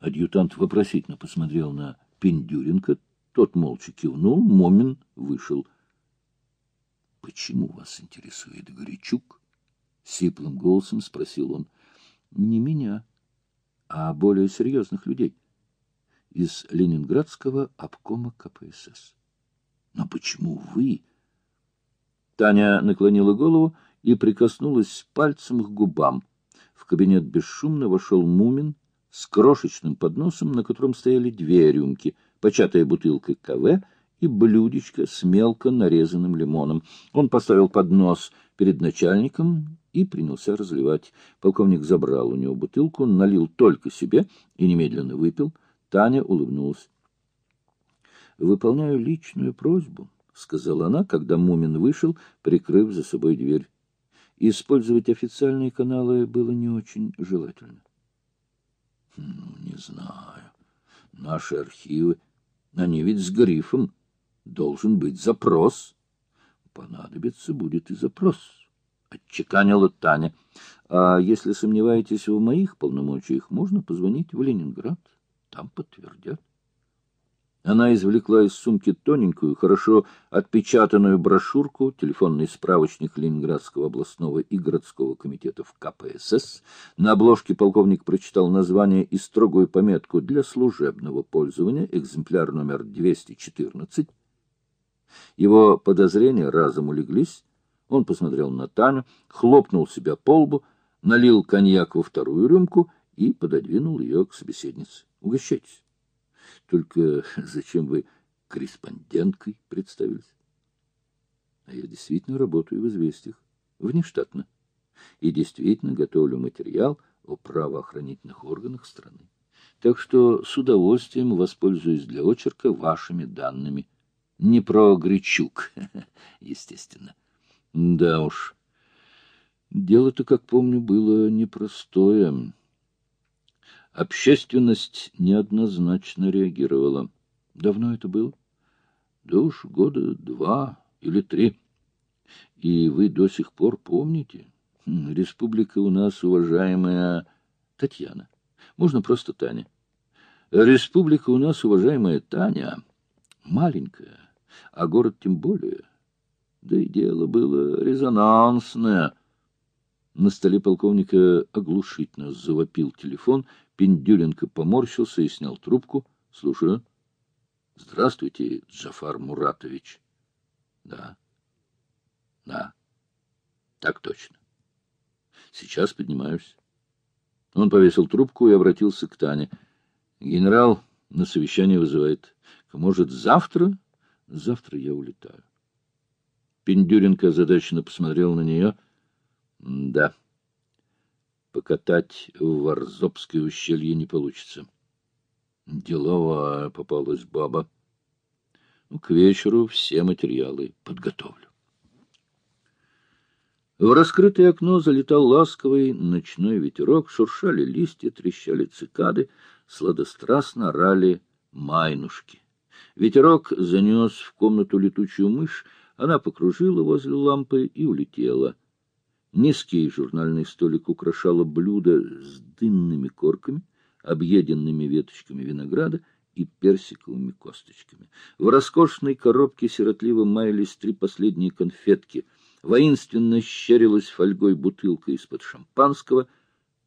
Адъютант вопросительно посмотрел на Пендюренко. Тот молча кивнул, Момин вышел. — Почему вас интересует Горячук? — сиплым голосом спросил он. — Не меня, а более серьезных людей. Из Ленинградского обкома КПСС. — Но почему вы... Таня наклонила голову и прикоснулась пальцем к губам. В кабинет бесшумно вошел Мумин с крошечным подносом, на котором стояли две рюмки, початая бутылка КВ и блюдечко с мелко нарезанным лимоном. Он поставил поднос перед начальником и принялся разливать. Полковник забрал у него бутылку, налил только себе и немедленно выпил. Таня улыбнулась. — Выполняю личную просьбу, — сказала она, когда Мумин вышел, прикрыв за собой дверь. Использовать официальные каналы было не очень желательно. Ну, не знаю. Наши архивы, они ведь с грифом. Должен быть запрос. Понадобится будет и запрос. Отчеканила Таня. А если сомневаетесь в моих полномочиях, можно позвонить в Ленинград. Там подтвердят. Она извлекла из сумки тоненькую, хорошо отпечатанную брошюрку, телефонный справочник Ленинградского областного и городского комитетов КПСС. На обложке полковник прочитал название и строгую пометку «Для служебного пользования, экземпляр номер 214». Его подозрения разом улеглись. Он посмотрел на Таню, хлопнул себя по лбу, налил коньяк во вторую рюмку и пододвинул ее к собеседнице. «Угощайтесь». Только зачем вы корреспонденткой представились? А я действительно работаю в «Известиях», внештатно, и действительно готовлю материал о правоохранительных органах страны. Так что с удовольствием воспользуюсь для очерка вашими данными. Не про Гречук, естественно. Да уж, дело-то, как помню, было непростое. Общественность неоднозначно реагировала. Давно это было? Да уж года два или три. И вы до сих пор помните? Хм, республика у нас уважаемая Татьяна. Можно просто Таня. Республика у нас уважаемая Таня маленькая, а город тем более. Да и дело было резонансное. На столе полковника оглушительно завопил телефон — Пиндюленко поморщился и снял трубку. — Слушаю. — Здравствуйте, Джафар Муратович. — Да. — Да. — Так точно. — Сейчас поднимаюсь. Он повесил трубку и обратился к Тане. — Генерал на совещание вызывает. Может, завтра? — Завтра я улетаю. Пиндюренко озадаченно посмотрел на нее. — Да. — покатать в Варзобское ущелье не получится. Деловая попалась баба. Ну, к вечеру все материалы подготовлю. В раскрытое окно залетал ласковый ночной ветерок, шуршали листья, трещали цикады, сладострастно орали майнушки. Ветерок занес в комнату летучую мышь, она покружила возле лампы и улетела — Низкий журнальный столик украшало блюдо с дынными корками, объеденными веточками винограда и персиковыми косточками. В роскошной коробке сиротливо маялись три последние конфетки. Воинственно щерилась фольгой бутылка из-под шампанского.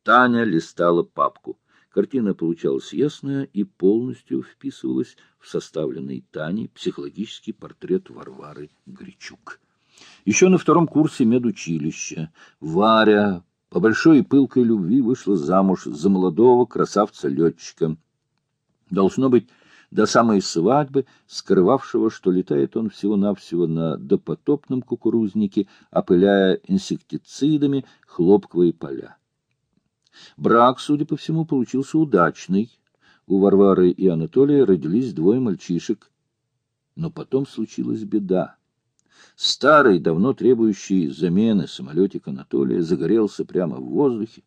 Таня листала папку. Картина получалась ясная и полностью вписывалась в составленный Таней психологический портрет Варвары Гречук. Еще на втором курсе медучилища Варя по большой и пылкой любви вышла замуж за молодого красавца-летчика. Должно быть, до самой свадьбы, скрывавшего, что летает он всего-навсего на допотопном кукурузнике, опыляя инсектицидами хлопковые поля. Брак, судя по всему, получился удачный. У Варвары и Анатолия родились двое мальчишек. Но потом случилась беда. Старый, давно требующий замены самолетик Анатолия загорелся прямо в воздухе.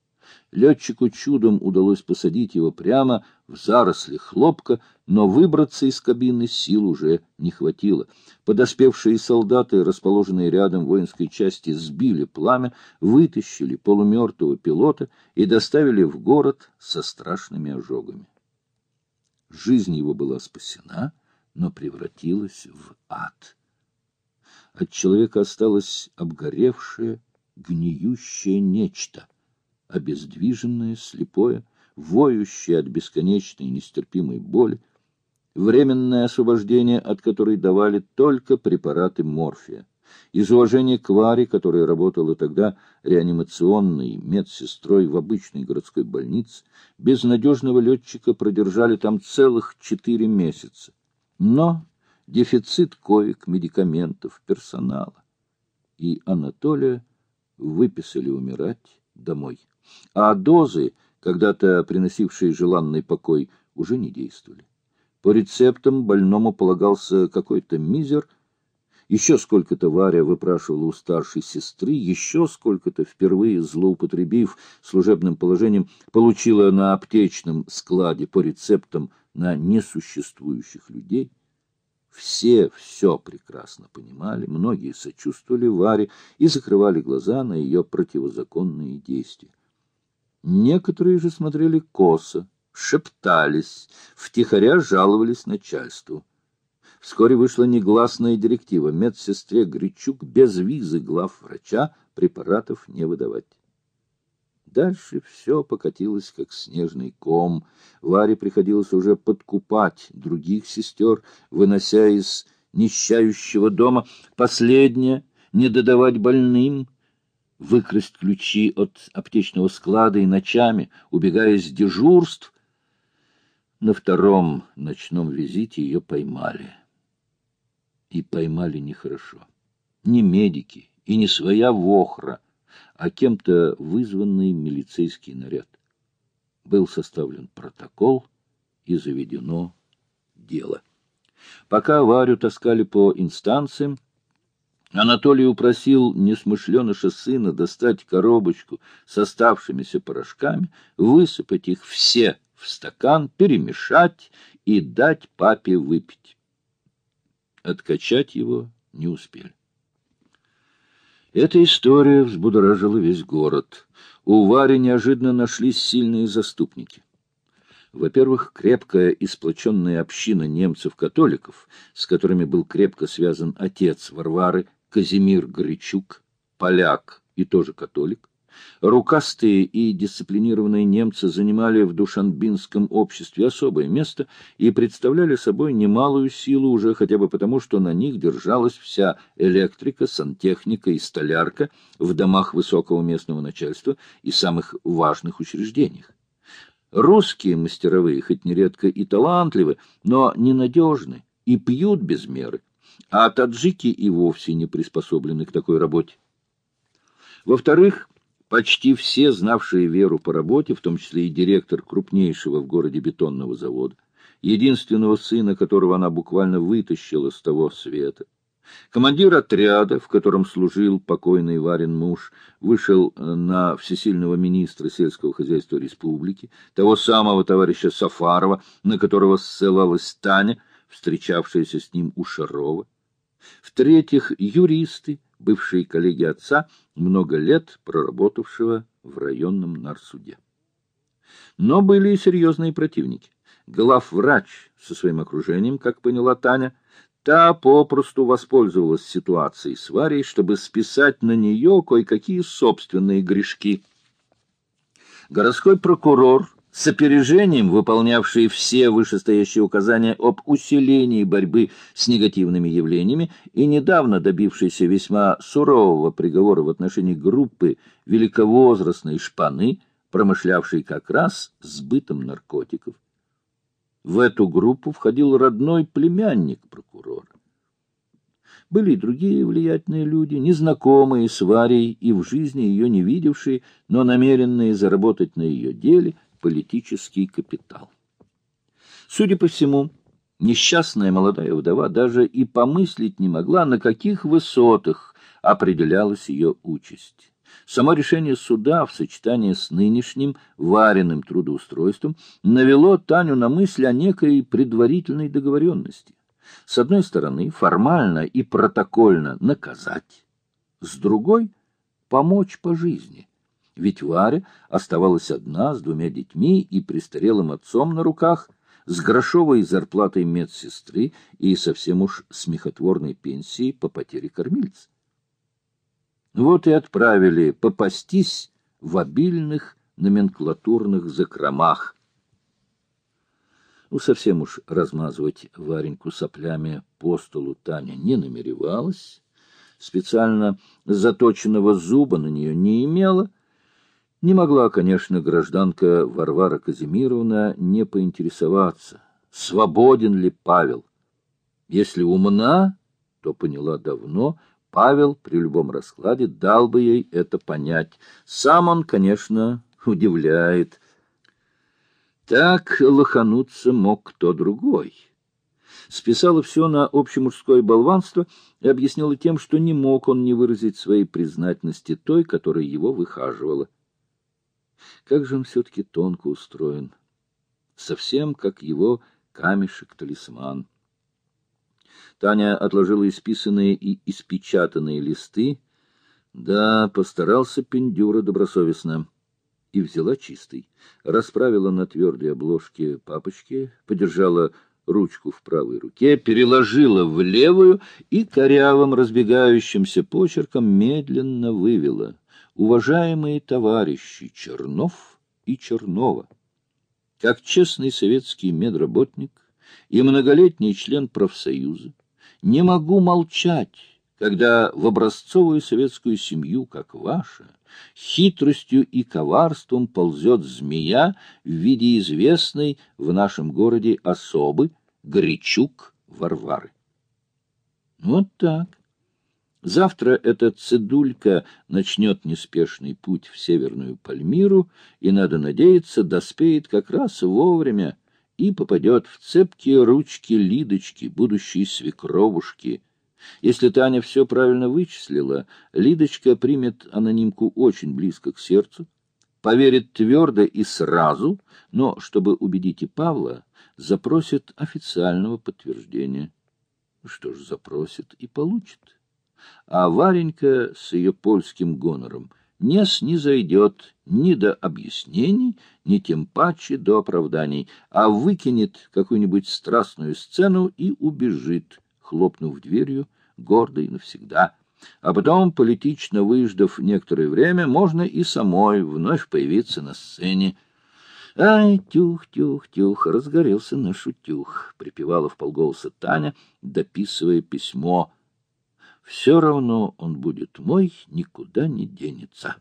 Летчику чудом удалось посадить его прямо в заросли хлопка, но выбраться из кабины сил уже не хватило. Подоспевшие солдаты, расположенные рядом воинской части, сбили пламя, вытащили полумертвого пилота и доставили в город со страшными ожогами. Жизнь его была спасена, но превратилась в ад. От человека осталось обгоревшее, гниющее нечто, обездвиженное, слепое, воющее от бесконечной нестерпимой боли, временное освобождение, от которой давали только препараты морфия. Из уважения к Варе, которая работала тогда реанимационной медсестрой в обычной городской больнице, безнадежного летчика продержали там целых четыре месяца. Но дефицит коек, медикаментов, персонала. И Анатолия выписали умирать домой. А дозы, когда-то приносившие желанный покой, уже не действовали. По рецептам больному полагался какой-то мизер. Еще сколько-то Варя выпрашивала у старшей сесры, еще сколько-то, впервые злоупотребив служебным положением, получила на аптечном складе по рецептам на несуществующих людей. Все все прекрасно понимали, многие сочувствовали Варе и закрывали глаза на ее противозаконные действия. Некоторые же смотрели косо, шептались, втихаря жаловались начальству. Вскоре вышла негласная директива медсестре Гричук без визы глав врача препаратов не выдавать. Дальше все покатилось, как снежный ком. Варе приходилось уже подкупать других сестер, вынося из нищающего дома последнее, не додавать больным, выкрасть ключи от аптечного склада и ночами, убегая с дежурств, на втором ночном визите ее поймали. И поймали нехорошо. Не медики и не своя вохра, а кем-то вызванный милицейский наряд. Был составлен протокол и заведено дело. Пока Варю таскали по инстанциям, Анатолий упросил несмышленыша сына достать коробочку с оставшимися порошками, высыпать их все в стакан, перемешать и дать папе выпить. Откачать его не успели. Эта история взбудоражила весь город. У Вари неожиданно нашлись сильные заступники. Во-первых, крепкая и сплоченная община немцев-католиков, с которыми был крепко связан отец Варвары, Казимир Гречук, поляк и тоже католик. Рукастые и дисциплинированные немцы занимали в душанбинском обществе особое место и представляли собой немалую силу уже хотя бы потому, что на них держалась вся электрика, сантехника и столярка в домах высокого местного начальства и самых важных учреждениях. Русские мастеровые, хоть нередко и талантливы, но ненадежны и пьют без меры а таджики и вовсе не приспособлены к такой работе. Во-вторых, почти все, знавшие Веру по работе, в том числе и директор крупнейшего в городе бетонного завода, единственного сына, которого она буквально вытащила с того света, Командир отряда, в котором служил покойный Варин муж, вышел на всесильного министра сельского хозяйства республики, того самого товарища Сафарова, на которого ссылалась Таня, встречавшаяся с ним у Шарова. В-третьих, юристы, бывшие коллеги отца, много лет проработавшего в районном нарсуде. Но были и серьезные противники. Главврач со своим окружением, как поняла Таня, та попросту воспользовалась ситуацией с Варей, чтобы списать на нее кое-какие собственные грешки. Городской прокурор с опережением выполнявшие все вышестоящие указания об усилении борьбы с негативными явлениями и недавно добившийся весьма сурового приговора в отношении группы великовозрастной шпаны, промышлявшей как раз сбытом наркотиков. В эту группу входил родной племянник прокурора. Были и другие влиятельные люди, незнакомые с Варей и в жизни ее не видевшие, но намеренные заработать на ее деле – политический капитал. Судя по всему, несчастная молодая вдова даже и помыслить не могла, на каких высотах определялась ее участь. Само решение суда в сочетании с нынешним вареным трудоустройством навело Таню на мысль о некой предварительной договоренности. С одной стороны, формально и протокольно наказать, с другой — помочь по жизни — ведь Варя оставалась одна с двумя детьми и престарелым отцом на руках, с грошовой зарплатой медсестры и совсем уж смехотворной пенсией по потере кормильца. Вот и отправили попастись в обильных номенклатурных закромах. Ну, совсем уж размазывать Вареньку соплями по столу Таня не намеревалась, специально заточенного зуба на нее не имела, не могла, конечно, гражданка Варвара Казимировна не поинтересоваться, свободен ли Павел. Если умна, то поняла давно, Павел при любом раскладе дал бы ей это понять. Сам он, конечно, удивляет. Так лохануться мог кто другой. Списала все на общемужское болванство и объяснила тем, что не мог он не выразить своей признательности той, которая его выхаживала. Как же он все-таки тонко устроен. Совсем как его камешек-талисман. Таня отложила исписанные и испечатанные листы. Да, постарался Пендюра добросовестно. И взяла чистый. Расправила на твердой обложке папочки, подержала ручку в правой руке, переложила в левую и корявым разбегающимся почерком медленно вывела — уважаемые товарищи Чернов и Чернова, как честный советский медработник и многолетний член профсоюза, не могу молчать, когда в образцовую советскую семью, как ваша, хитростью и коварством ползет змея в виде известной в нашем городе особы Горячук Варвары. Вот так. Завтра эта цедулька начнет неспешный путь в Северную Пальмиру, и, надо надеяться, доспеет как раз вовремя и попадет в цепкие ручки Лидочки, будущей свекровушки. Если Таня все правильно вычислила, Лидочка примет анонимку очень близко к сердцу, поверит твердо и сразу, но, чтобы убедить и Павла, запросит официального подтверждения. Что ж, запросит и получит а Варенька с ее польским гонором не снизойдет ни до объяснений, ни тем паче до оправданий, а выкинет какую-нибудь страстную сцену и убежит, хлопнув дверью, гордо и навсегда. А потом, политично выждав некоторое время, можно и самой вновь появиться на сцене. «Ай, тюх, тюх, тюх, разгорелся наш утюг», — припевала в полголоса Таня, дописывая письмо — все равно он будет мой, никуда не денется.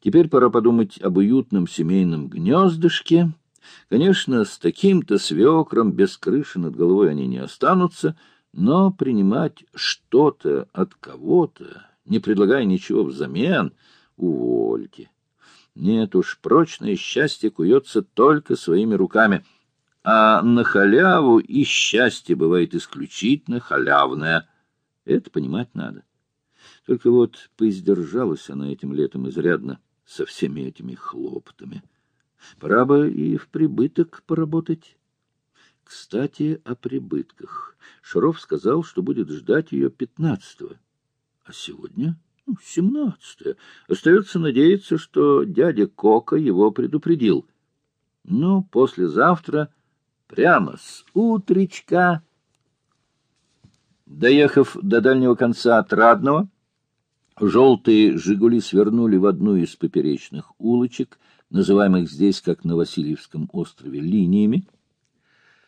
Теперь пора подумать об уютном семейном гнездышке. Конечно, с таким-то свекром без крыши над головой они не останутся, но принимать что-то от кого-то, не предлагая ничего взамен, увольте. Нет уж, прочное счастье куется только своими руками, а на халяву и счастье бывает исключительно халявное — это понимать надо. Только вот поиздержалась она этим летом изрядно со всеми этими хлопотами. Пора бы и в прибыток поработать. Кстати, о прибытках. Шаров сказал, что будет ждать ее пятнадцатого. А сегодня ну, семнадцатое. Остается надеяться, что дядя Кока его предупредил. Ну, послезавтра прямо с утречка Доехав до дальнего конца Отрадного, желтые «Жигули» свернули в одну из поперечных улочек, называемых здесь, как на Васильевском острове, линиями.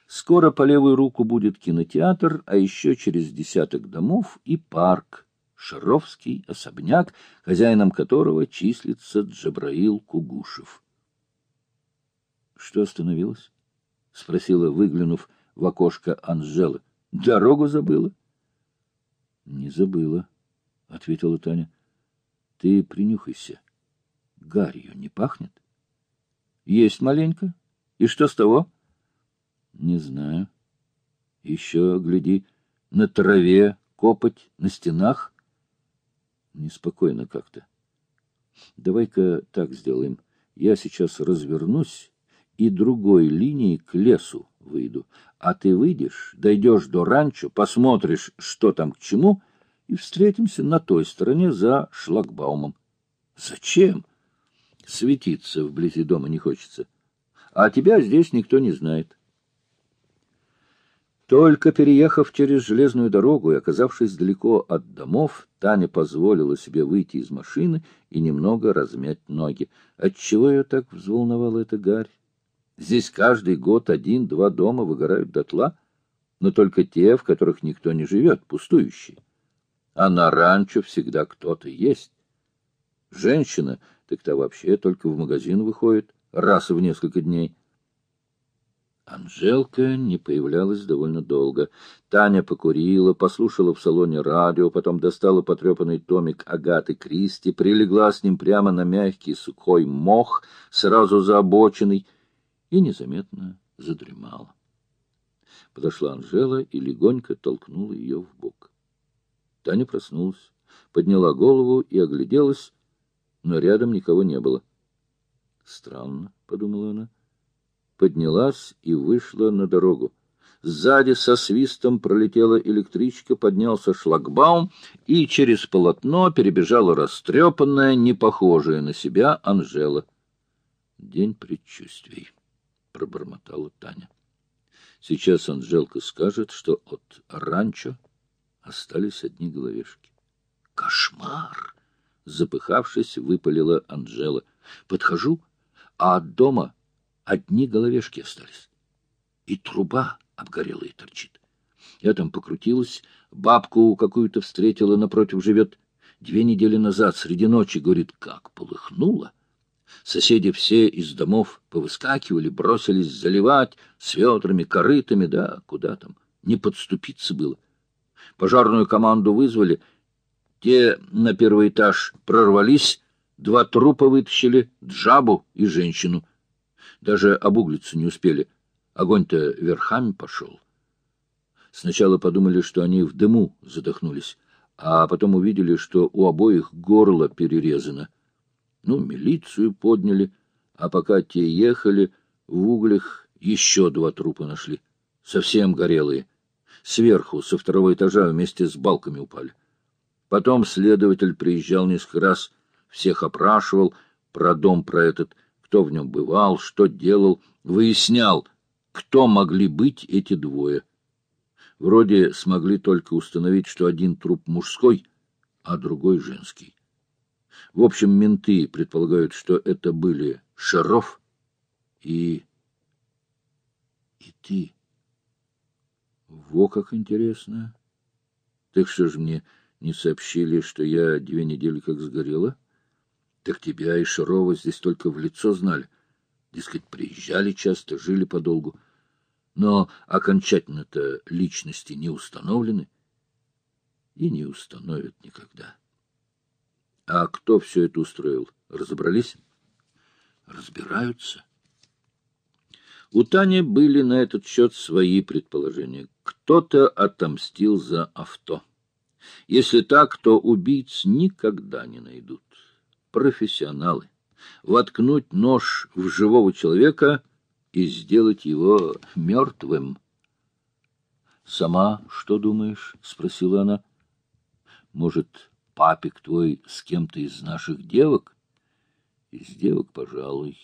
Скоро по левую руку будет кинотеатр, а еще через десяток домов и парк, Шаровский особняк, хозяином которого числится Джабраил Кугушев. — Что остановилось? — спросила, выглянув в окошко Анжела. — Дорогу забыла? —— Не забыла, — ответила Таня. — Ты принюхайся. Гарью не пахнет? — Есть маленько. И что с того? — Не знаю. Еще, гляди, на траве копоть, на стенах. Неспокойно как-то. Давай-ка так сделаем. Я сейчас развернусь и другой линией к лесу выйду. А ты выйдешь, дойдешь до ранчо, посмотришь, что там к чему, и встретимся на той стороне за шлагбаумом. Зачем? Светиться вблизи дома не хочется. а тебя здесь никто не знает. Только переехав через железную дорогу и оказавшись далеко от домов, Таня позволила себе выйти из машины и немного размять ноги. Отчего ее так взволновала эта гарь? Здесь каждый год один-два дома выгорают дотла, но только те, в которых никто не живет, пустующие. А на ранчо всегда кто-то есть. Женщина, так то вообще только в магазин выходит раз в несколько дней. Анжелка не появлялась довольно долго. Таня покурила, послушала в салоне радио, потом достала потрепанный томик Агаты Кристи, прилегла с ним прямо на мягкий сухой мох, сразу заобоченный, и незаметно задремала. Подошла Анжела и легонько толкнула ее в бок. Таня проснулась, подняла голову и огляделась, но рядом никого не было. «Странно», — подумала она поднялась и вышла на дорогу. Сзади со свистом пролетела электричка, поднялся шлагбаум, и через полотно перебежала растрепанная, не похожая на себя Анжела. «День предчувствий», — пробормотала Таня. «Сейчас Анжелка скажет, что от ранчо остались одни головешки». «Кошмар!» — запыхавшись, выпалила Анжела. «Подхожу, а от дома одни головешки остались. И труба обгорелая торчит. Я там покрутилась, бабку какую-то встретила, напротив живет. Две недели назад, среди ночи, говорит, как полыхнуло. Соседи все из домов повыскакивали, бросились заливать с ведрами, корытами, да, куда там, не подступиться было. Пожарную команду вызвали, те на первый этаж прорвались, два трупа вытащили, джабу и женщину — даже обуглиться не успели. Огонь-то верхами пошел. Сначала подумали, что они в дыму задохнулись, а потом увидели, что у обоих горло перерезано. Ну, милицию подняли, а пока те ехали, в углях еще два трупа нашли, совсем горелые. Сверху, со второго этажа, вместе с балками упали. Потом следователь приезжал несколько раз, всех опрашивал про дом про этот, кто в нем бывал, что делал, выяснял, кто могли быть эти двое. Вроде смогли только установить, что один труп мужской, а другой женский. В общем, менты предполагают, что это были Шаров и... и ты. Во как интересно. Так что же мне не сообщили, что я две недели как сгорела? — так тебя и Шарова здесь только в лицо знали. Дескать, приезжали часто, жили подолгу. Но окончательно-то личности не установлены и не установят никогда. А кто все это устроил? Разобрались? Разбираются. У Тани были на этот счет свои предположения. Кто-то отомстил за авто. Если так, то убийц никогда не найдут профессионалы. Воткнуть нож в живого человека и сделать его мертвым. «Сама что думаешь?» — спросила она. «Может, папик твой с кем-то из наших девок?» «Из девок, пожалуй.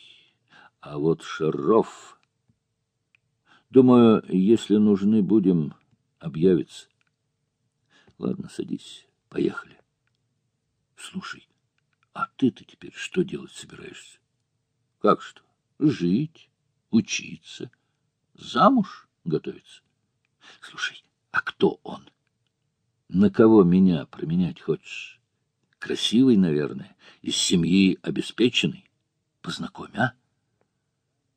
А вот Шаров...» «Думаю, если нужны будем, объявиться. Ладно, садись, поехали. Слушай, а ты-то теперь что делать собираешься? Как что? Жить, учиться, замуж готовиться. Слушай, а кто он? На кого меня променять хочешь? Красивый, наверное, из семьи обеспеченный. Познакомь, а?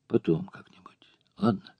Потом как-нибудь, ладно?